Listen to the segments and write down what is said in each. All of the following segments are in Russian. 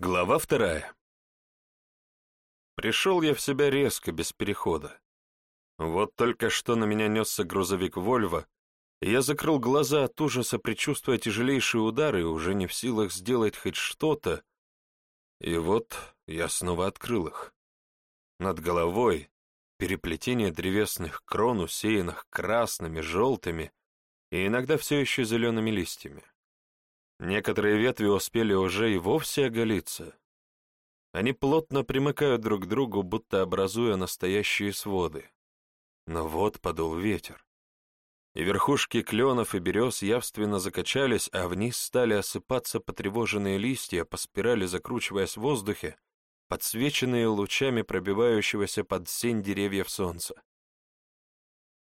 Глава вторая. Пришел я в себя резко, без перехода. Вот только что на меня несся грузовик «Вольво», и я закрыл глаза от ужаса, предчувствуя тяжелейшие удары, уже не в силах сделать хоть что-то. И вот я снова открыл их. Над головой переплетение древесных крон, усеянных красными, желтыми и иногда все еще зелеными листьями. Некоторые ветви успели уже и вовсе оголиться. Они плотно примыкают друг к другу, будто образуя настоящие своды. Но вот подул ветер. И верхушки кленов и берез явственно закачались, а вниз стали осыпаться потревоженные листья, по спирали закручиваясь в воздухе, подсвеченные лучами пробивающегося под сень деревьев солнца.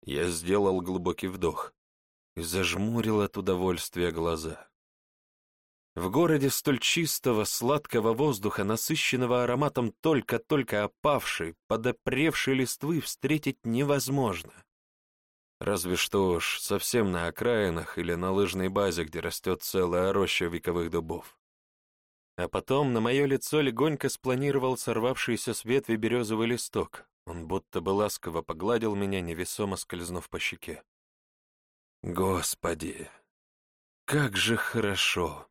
Я сделал глубокий вдох и зажмурил от удовольствия глаза. В городе столь чистого, сладкого воздуха, насыщенного ароматом только-только опавшей, подопревшей листвы, встретить невозможно. Разве что уж совсем на окраинах или на лыжной базе, где растет целая роща вековых дубов. А потом на мое лицо легонько спланировал сорвавшийся с ветви березовый листок. Он будто бы ласково погладил меня, невесомо скользнув по щеке. Господи, как же хорошо!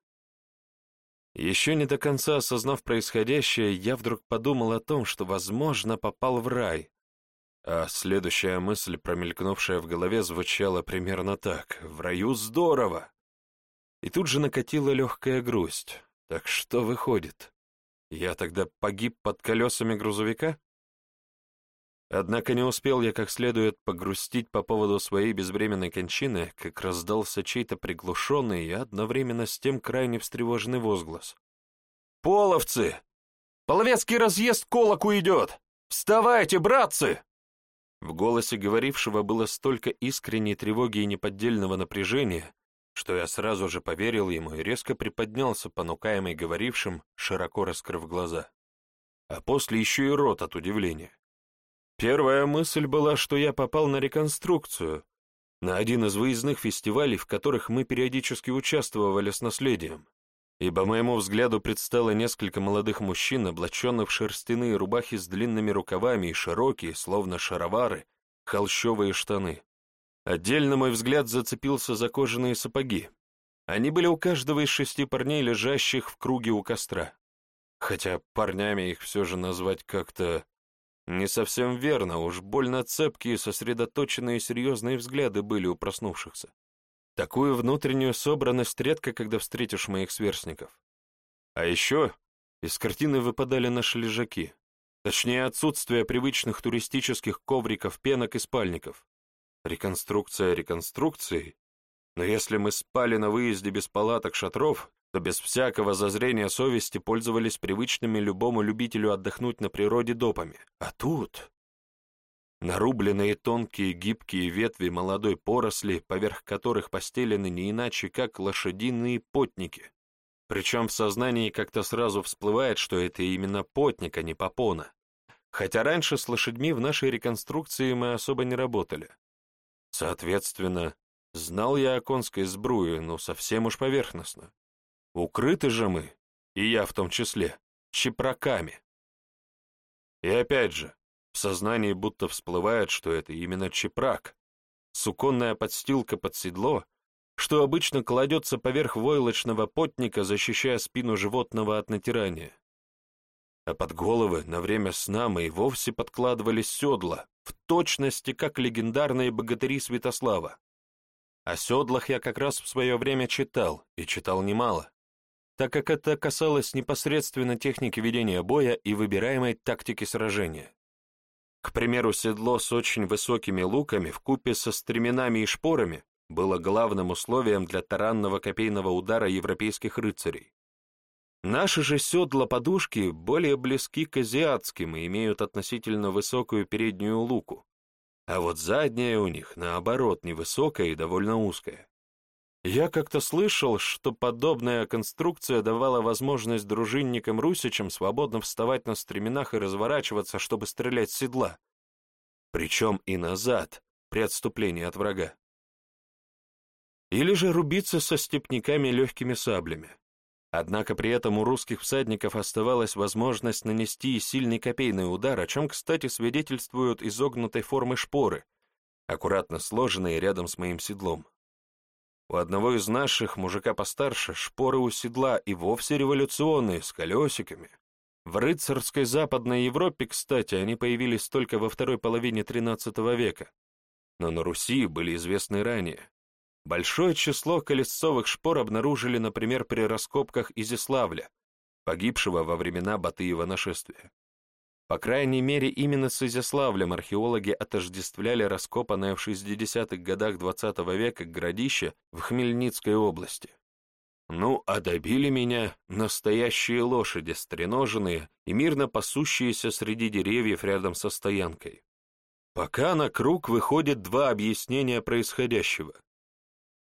Еще не до конца осознав происходящее, я вдруг подумал о том, что, возможно, попал в рай. А следующая мысль, промелькнувшая в голове, звучала примерно так. «В раю здорово!» И тут же накатила легкая грусть. Так что выходит? Я тогда погиб под колесами грузовика? Однако не успел я как следует погрустить по поводу своей безвременной кончины, как раздался чей-то приглушенный и одновременно с тем крайне встревоженный возглас. «Половцы! Половецкий разъезд колоку идет! Вставайте, братцы!» В голосе говорившего было столько искренней тревоги и неподдельного напряжения, что я сразу же поверил ему и резко приподнялся, понукаемый говорившим, широко раскрыв глаза. А после еще и рот от удивления. Первая мысль была, что я попал на реконструкцию, на один из выездных фестивалей, в которых мы периодически участвовали с наследием, ибо моему взгляду предстало несколько молодых мужчин, облаченных в шерстяные рубахи с длинными рукавами и широкие, словно шаровары, холщовые штаны. Отдельно мой взгляд зацепился за кожаные сапоги. Они были у каждого из шести парней, лежащих в круге у костра. Хотя парнями их все же назвать как-то не совсем верно, уж больно цепкие, сосредоточенные серьезные взгляды были у проснувшихся. Такую внутреннюю собранность редко когда встретишь моих сверстников. А еще из картины выпадали наши лежаки, точнее отсутствие привычных туристических ковриков, пенок и спальников. Реконструкция реконструкцией, но если мы спали на выезде без палаток, шатров, то без всякого зазрения совести пользовались привычными любому любителю отдохнуть на природе допами. А тут... Нарубленные тонкие гибкие ветви молодой поросли, поверх которых постелены не иначе, как лошадиные потники. Причем в сознании как-то сразу всплывает, что это именно потник, а не попона. Хотя раньше с лошадьми в нашей реконструкции мы особо не работали. Соответственно, знал я о конской сбруе, но совсем уж поверхностно. Укрыты же мы, и я в том числе, чепраками. И опять же, в сознании будто всплывает, что это именно чепрак, суконная подстилка под седло, что обычно кладется поверх войлочного потника, защищая спину животного от натирания. А под головы на время сна мы и вовсе подкладывались седла, в точности, как легендарные богатыри Святослава. О седлах я как раз в свое время читал, и читал немало так как это касалось непосредственно техники ведения боя и выбираемой тактики сражения. К примеру, седло с очень высокими луками в купе со стременами и шпорами было главным условием для таранного копейного удара европейских рыцарей. Наши же седла-подушки более близки к азиатским и имеют относительно высокую переднюю луку, а вот задняя у них, наоборот, невысокая и довольно узкая. Я как-то слышал, что подобная конструкция давала возможность дружинникам-русичам свободно вставать на стременах и разворачиваться, чтобы стрелять с седла. Причем и назад, при отступлении от врага. Или же рубиться со степняками легкими саблями. Однако при этом у русских всадников оставалась возможность нанести сильный копейный удар, о чем, кстати, свидетельствуют изогнутой формы шпоры, аккуратно сложенные рядом с моим седлом. У одного из наших, мужика постарше, шпоры у седла и вовсе революционные, с колесиками. В рыцарской Западной Европе, кстати, они появились только во второй половине XIII века, но на Руси были известны ранее. Большое число колесцовых шпор обнаружили, например, при раскопках Изяславля, погибшего во времена Батыева нашествия. По крайней мере, именно с Изяславлем археологи отождествляли раскопанное в 60-х годах XX -го века городище в Хмельницкой области. Ну, а добили меня настоящие лошади, стреноженные и мирно пасущиеся среди деревьев рядом со стоянкой. Пока на круг выходит два объяснения происходящего.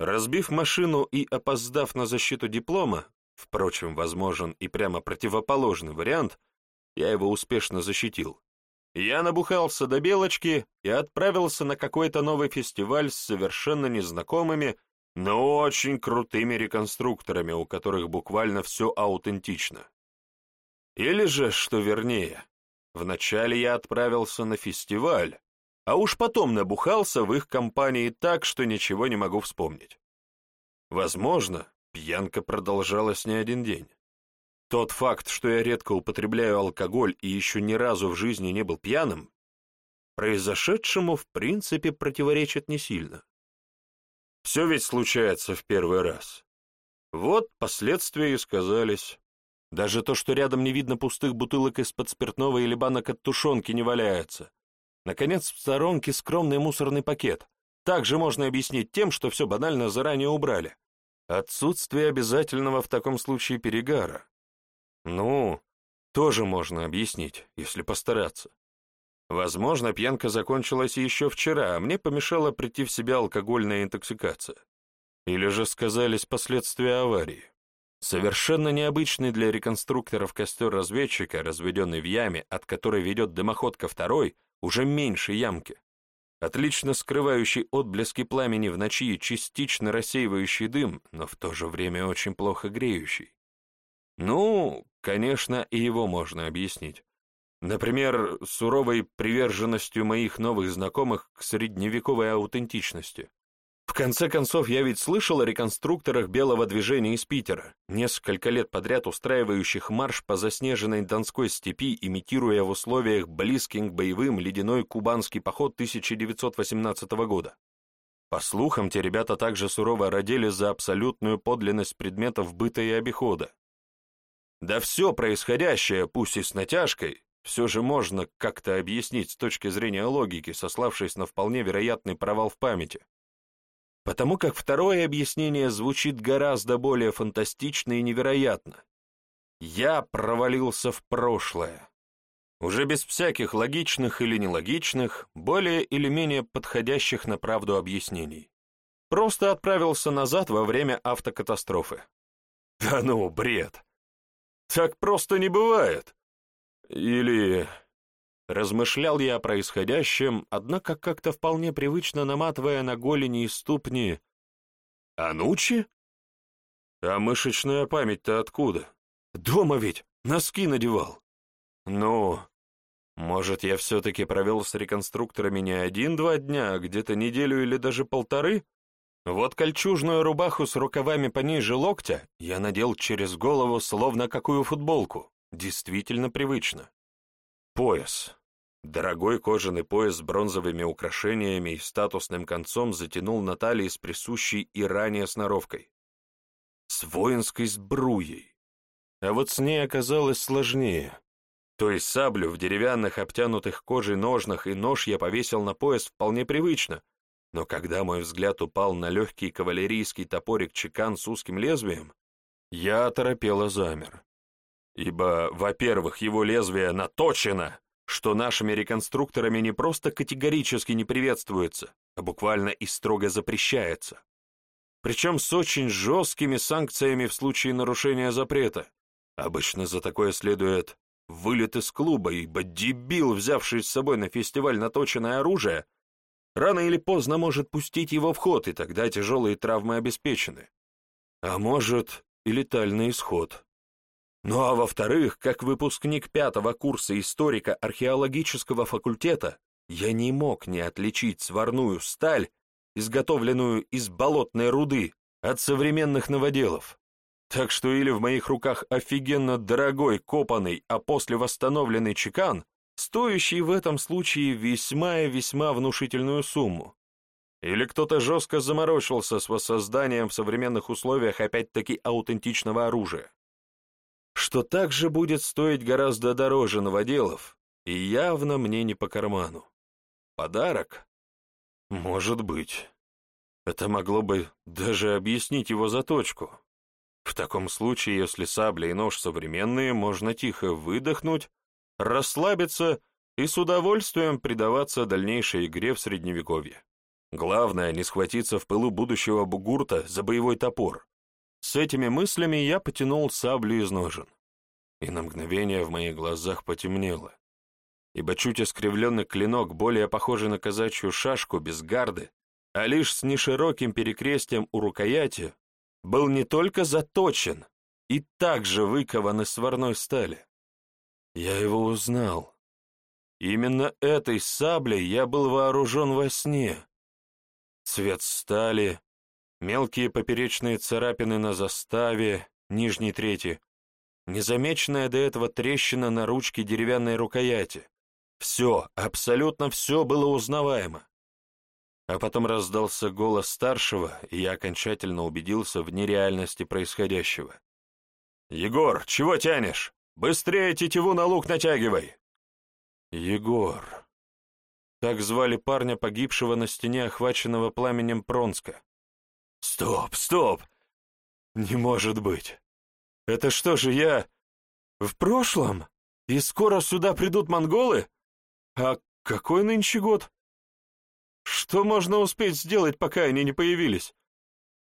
Разбив машину и опоздав на защиту диплома, впрочем, возможен и прямо противоположный вариант, я его успешно защитил. Я набухался до белочки и отправился на какой-то новый фестиваль с совершенно незнакомыми, но очень крутыми реконструкторами, у которых буквально все аутентично. Или же, что вернее, вначале я отправился на фестиваль, а уж потом набухался в их компании так, что ничего не могу вспомнить. Возможно, пьянка продолжалась не один день. Тот факт, что я редко употребляю алкоголь и еще ни разу в жизни не был пьяным, произошедшему в принципе противоречит не сильно. Все ведь случается в первый раз. Вот последствия и сказались. Даже то, что рядом не видно пустых бутылок из-под спиртного или банок от тушенки не валяется, Наконец, в сторонке скромный мусорный пакет. Также можно объяснить тем, что все банально заранее убрали. Отсутствие обязательного в таком случае перегара. Ну, тоже можно объяснить, если постараться. Возможно, пьянка закончилась еще вчера, а мне помешала прийти в себя алкогольная интоксикация. Или же сказались последствия аварии. Совершенно необычный для реконструкторов костер разведчика, разведенный в яме, от которой ведет дымоходка второй, уже меньше ямки, отлично скрывающий отблески пламени в ночи и частично рассеивающий дым, но в то же время очень плохо греющий. Ну, конечно, и его можно объяснить. Например, суровой приверженностью моих новых знакомых к средневековой аутентичности. Конце концов, я ведь слышал о реконструкторах белого движения из Питера, несколько лет подряд устраивающих марш по заснеженной Донской степи, имитируя в условиях близким к боевым ледяной кубанский поход 1918 года. По слухам, те ребята также сурово родили за абсолютную подлинность предметов быта и обихода. Да все происходящее, пусть и с натяжкой, все же можно как-то объяснить с точки зрения логики, сославшись на вполне вероятный провал в памяти потому как второе объяснение звучит гораздо более фантастично и невероятно. Я провалился в прошлое. Уже без всяких логичных или нелогичных, более или менее подходящих на правду объяснений. Просто отправился назад во время автокатастрофы. Да ну, бред! Так просто не бывает. Или Размышлял я о происходящем, однако как-то вполне привычно наматывая на голени и ступни. «Анучи? А мышечная память-то откуда? Дома ведь, носки надевал. Ну, может, я все-таки провел с реконструкторами не один-два дня, а где-то неделю или даже полторы? Вот кольчужную рубаху с рукавами пониже локтя я надел через голову, словно какую футболку. Действительно привычно. Пояс. Дорогой кожаный пояс с бронзовыми украшениями и статусным концом затянул на талии с присущей и ранее сноровкой. С воинской сбруей. А вот с ней оказалось сложнее. То есть саблю в деревянных обтянутых кожей ножнах и нож я повесил на пояс вполне привычно, но когда мой взгляд упал на легкий кавалерийский топорик чекан с узким лезвием, я оторопело замер. Ибо, во-первых, его лезвие наточено, что нашими реконструкторами не просто категорически не приветствуется, а буквально и строго запрещается. Причем с очень жесткими санкциями в случае нарушения запрета. Обычно за такое следует вылет из клуба, ибо дебил, взявший с собой на фестиваль наточенное оружие, рано или поздно может пустить его в ход, и тогда тяжелые травмы обеспечены. А может, и летальный исход. Ну а во-вторых, как выпускник пятого курса историка археологического факультета, я не мог не отличить сварную сталь, изготовленную из болотной руды, от современных новоделов. Так что или в моих руках офигенно дорогой, копанный, а после восстановленный чекан, стоящий в этом случае весьма и весьма внушительную сумму, или кто-то жестко заморочился с воссозданием в современных условиях опять-таки аутентичного оружия что также будет стоить гораздо дороже новоделов и явно мне не по карману. Подарок? Может быть. Это могло бы даже объяснить его заточку. В таком случае, если сабля и нож современные, можно тихо выдохнуть, расслабиться и с удовольствием предаваться дальнейшей игре в Средневековье. Главное, не схватиться в пылу будущего бугурта за боевой топор, с этими мыслями я потянул саблю из ножен. И на мгновение в моих глазах потемнело, ибо чуть искривленный клинок, более похожий на казачью шашку без гарды, а лишь с нешироким перекрестием у рукояти, был не только заточен и также выкован из сварной стали. Я его узнал. Именно этой саблей я был вооружен во сне. Цвет стали, Мелкие поперечные царапины на заставе, нижней трети, незамеченная до этого трещина на ручке деревянной рукояти. Все, абсолютно все было узнаваемо. А потом раздался голос старшего, и я окончательно убедился в нереальности происходящего. «Егор, чего тянешь? Быстрее тетиву на лук натягивай!» «Егор...» Так звали парня, погибшего на стене, охваченного пламенем Пронска. Стоп, стоп! Не может быть! Это что же я... В прошлом? И скоро сюда придут монголы? А какой нынче год? Что можно успеть сделать, пока они не появились?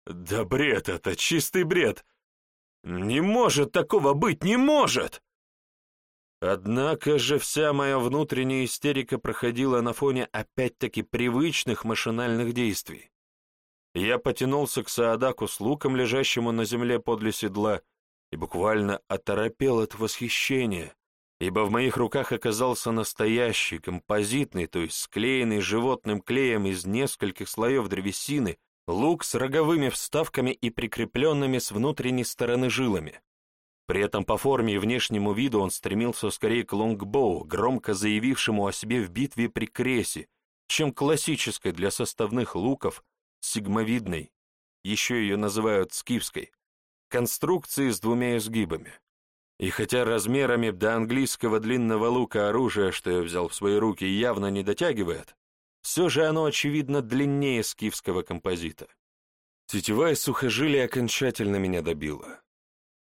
Да бред это, чистый бред! Не может такого быть, не может! Однако же вся моя внутренняя истерика проходила на фоне опять-таки привычных машинальных действий. Я потянулся к Саадаку с луком, лежащему на земле подле седла, и буквально оторопел от восхищения, ибо в моих руках оказался настоящий, композитный, то есть склеенный животным клеем из нескольких слоев древесины, лук с роговыми вставками и прикрепленными с внутренней стороны жилами. При этом по форме и внешнему виду он стремился скорее к лонгбоу, громко заявившему о себе в битве при Кресе, чем классической для составных луков, сигмовидной, еще ее называют скифской, конструкции с двумя изгибами. И хотя размерами до английского длинного лука оружия, что я взял в свои руки, явно не дотягивает, все же оно, очевидно, длиннее скифского композита. Тетива из сухожилия окончательно меня добила.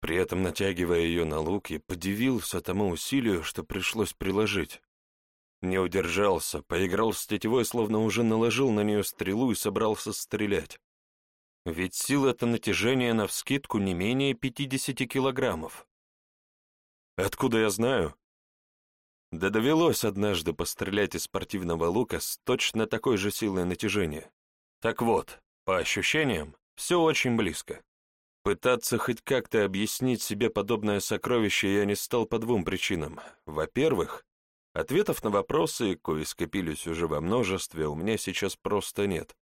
При этом, натягивая ее на лук, я подивился тому усилию, что пришлось приложить. Не удержался, поиграл с тетивой, словно уже наложил на нее стрелу и собрался стрелять. Ведь сила это натяжения навскидку не менее 50 килограммов. Откуда я знаю? Да довелось однажды пострелять из спортивного лука с точно такой же силой натяжения. Так вот, по ощущениям, все очень близко. Пытаться хоть как-то объяснить себе подобное сокровище я не стал по двум причинам. Во-первых, Ответов на вопросы, кои скопились уже во множестве, у меня сейчас просто нет.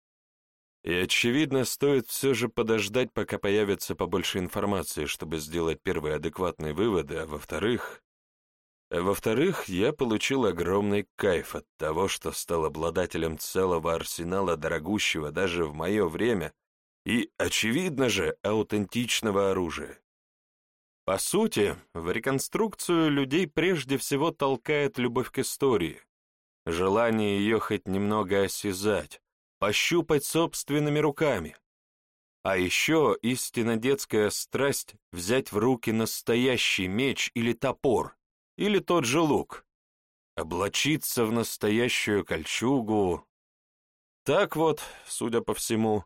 И, очевидно, стоит все же подождать, пока появится побольше информации, чтобы сделать первые адекватные выводы, а во-вторых... А во-вторых, я получил огромный кайф от того, что стал обладателем целого арсенала дорогущего даже в мое время и, очевидно же, аутентичного оружия. По сути, в реконструкцию людей прежде всего толкает любовь к истории, желание ее хоть немного осязать, пощупать собственными руками. А еще истинно детская страсть взять в руки настоящий меч или топор, или тот же лук, облачиться в настоящую кольчугу. Так вот, судя по всему,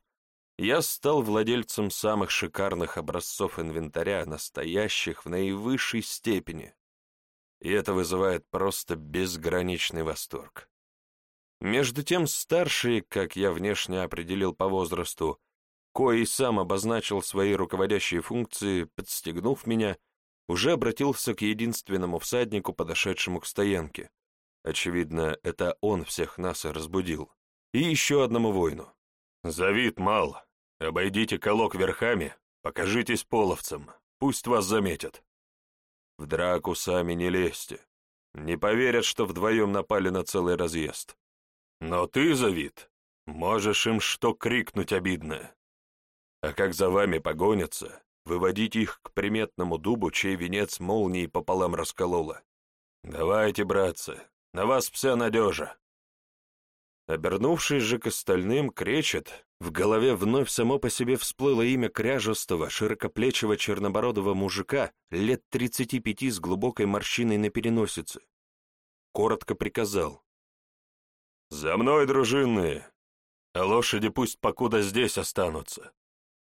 я стал владельцем самых шикарных образцов инвентаря, настоящих в наивысшей степени. И это вызывает просто безграничный восторг. Между тем старший, как я внешне определил по возрасту, коей сам обозначил свои руководящие функции, подстегнув меня, уже обратился к единственному всаднику, подошедшему к стоянке. Очевидно, это он всех нас и разбудил. И еще одному воину. «Завид мал. Обойдите колок верхами, покажитесь половцам, пусть вас заметят. В драку сами не лезьте. Не поверят, что вдвоем напали на целый разъезд. Но ты, Завид, можешь им что крикнуть обидное. А как за вами погонятся, выводить их к приметному дубу, чей венец молнии пополам расколола. Давайте, братцы, на вас вся надежа. Обернувшись же к остальным, кречет, в голове вновь само по себе всплыло имя кряжестого, широкоплечего чернобородого мужика лет тридцати пяти с глубокой морщиной на переносице. Коротко приказал. «За мной, дружинные! А лошади пусть покуда здесь останутся.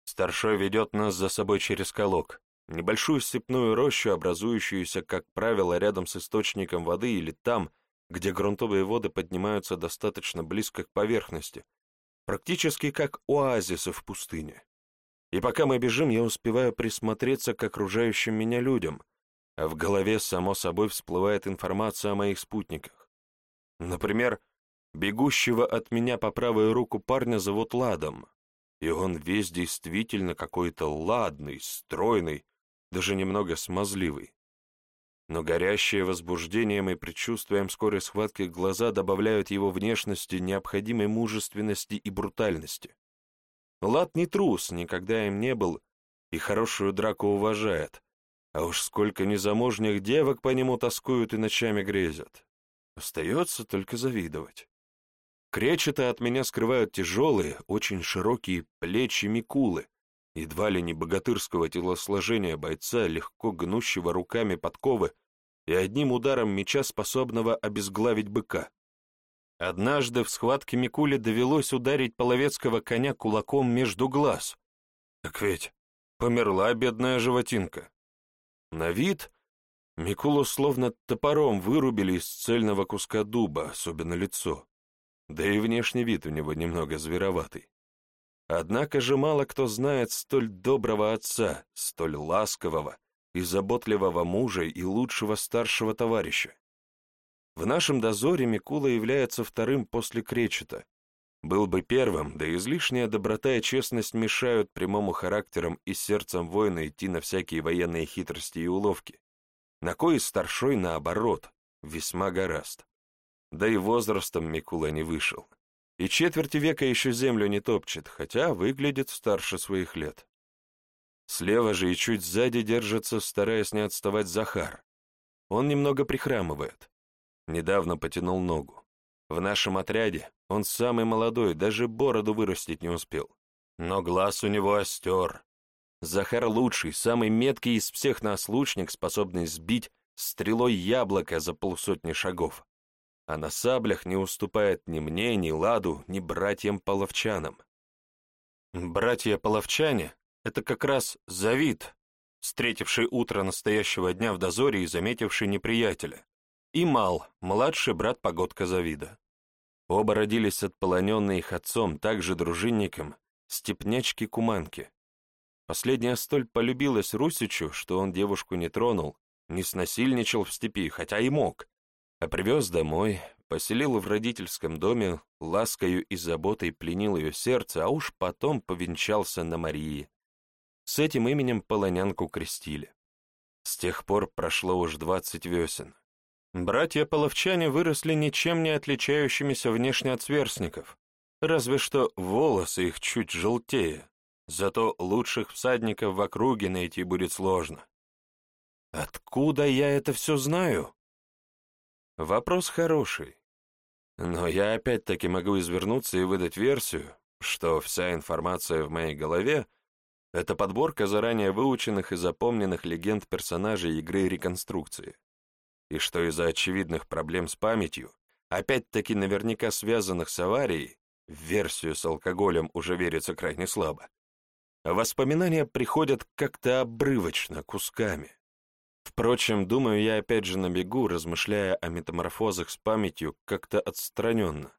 Старшой ведет нас за собой через колок, небольшую степную рощу, образующуюся, как правило, рядом с источником воды или там, где грунтовые воды поднимаются достаточно близко к поверхности, практически как оазисы в пустыне. И пока мы бежим, я успеваю присмотреться к окружающим меня людям, а в голове, само собой, всплывает информация о моих спутниках. Например, бегущего от меня по правую руку парня зовут Ладом, и он весь действительно какой-то ладный, стройный, даже немного смазливый. Но горящие возбуждением и предчувствием скорой схватки глаза добавляют его внешности необходимой мужественности и брутальности. Лад не трус, никогда им не был, и хорошую драку уважает, а уж сколько незамужних девок по нему тоскуют и ночами грезят. Остается только завидовать. Кречета от меня скрывают тяжелые, очень широкие плечи Микулы, едва ли не богатырского телосложения бойца, легко гнущего руками подковы и одним ударом меча способного обезглавить быка. Однажды в схватке Микуле довелось ударить половецкого коня кулаком между глаз. Так ведь померла бедная животинка. На вид Микулу словно топором вырубили из цельного куска дуба, особенно лицо да и внешний вид у него немного звероватый. Однако же мало кто знает столь доброго отца, столь ласкового и заботливого мужа и лучшего старшего товарища. В нашем дозоре Микула является вторым после Кречета. Был бы первым, да излишняя доброта и честность мешают прямому характерам и сердцам воина идти на всякие военные хитрости и уловки. На кой старшой, наоборот, весьма гораст. Да и возрастом Микула не вышел. И четверти века еще землю не топчет, хотя выглядит старше своих лет. Слева же и чуть сзади держится, стараясь не отставать Захар. Он немного прихрамывает. Недавно потянул ногу. В нашем отряде он самый молодой, даже бороду вырастить не успел. Но глаз у него остер. Захар лучший, самый меткий из всех нас лучник, способный сбить стрелой яблоко за полсотни шагов а на саблях не уступает ни мне, ни Ладу, ни братьям-половчанам. Братья-половчане — это как раз Завид, встретивший утро настоящего дня в дозоре и заметивший неприятеля, и Мал, младший брат погодка Завида. Оба родились от полоненной их отцом, также дружинником, степнячки-куманки. Последняя столь полюбилась Русичу, что он девушку не тронул, не снасильничал в степи, хотя и мог, а привез домой, поселил в родительском доме, ласкою и заботой пленил ее сердце, а уж потом повенчался на Марии. С этим именем полонянку крестили. С тех пор прошло уж двадцать весен. Братья-половчане выросли ничем не отличающимися внешне от сверстников, разве что волосы их чуть желтее, зато лучших всадников в округе найти будет сложно. Откуда я это все знаю? Вопрос хороший. Но я опять-таки могу извернуться и выдать версию, что вся информация в моей голове — это подборка заранее выученных и запомненных легенд персонажей игры реконструкции. И что из-за очевидных проблем с памятью, опять-таки наверняка связанных с аварией, в версию с алкоголем уже верится крайне слабо, воспоминания приходят как-то обрывочно, кусками. Впрочем, думаю я опять же на бегу, размышляя о метаморфозах с памятью как-то отстраненно.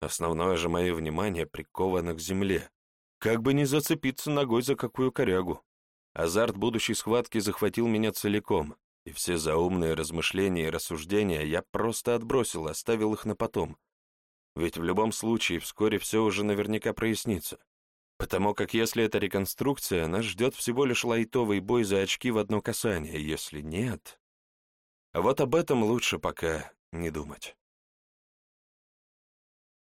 Основное же мое внимание приковано к земле, Как бы не зацепиться ногой за какую корягу. Азарт будущей схватки захватил меня целиком, и все заумные размышления и рассуждения я просто отбросил, оставил их на потом. Ведь в любом случае вскоре все уже наверняка прояснится. Потому как если это реконструкция, нас ждет всего лишь лайтовый бой за очки в одно касание, если нет... А вот об этом лучше пока не думать.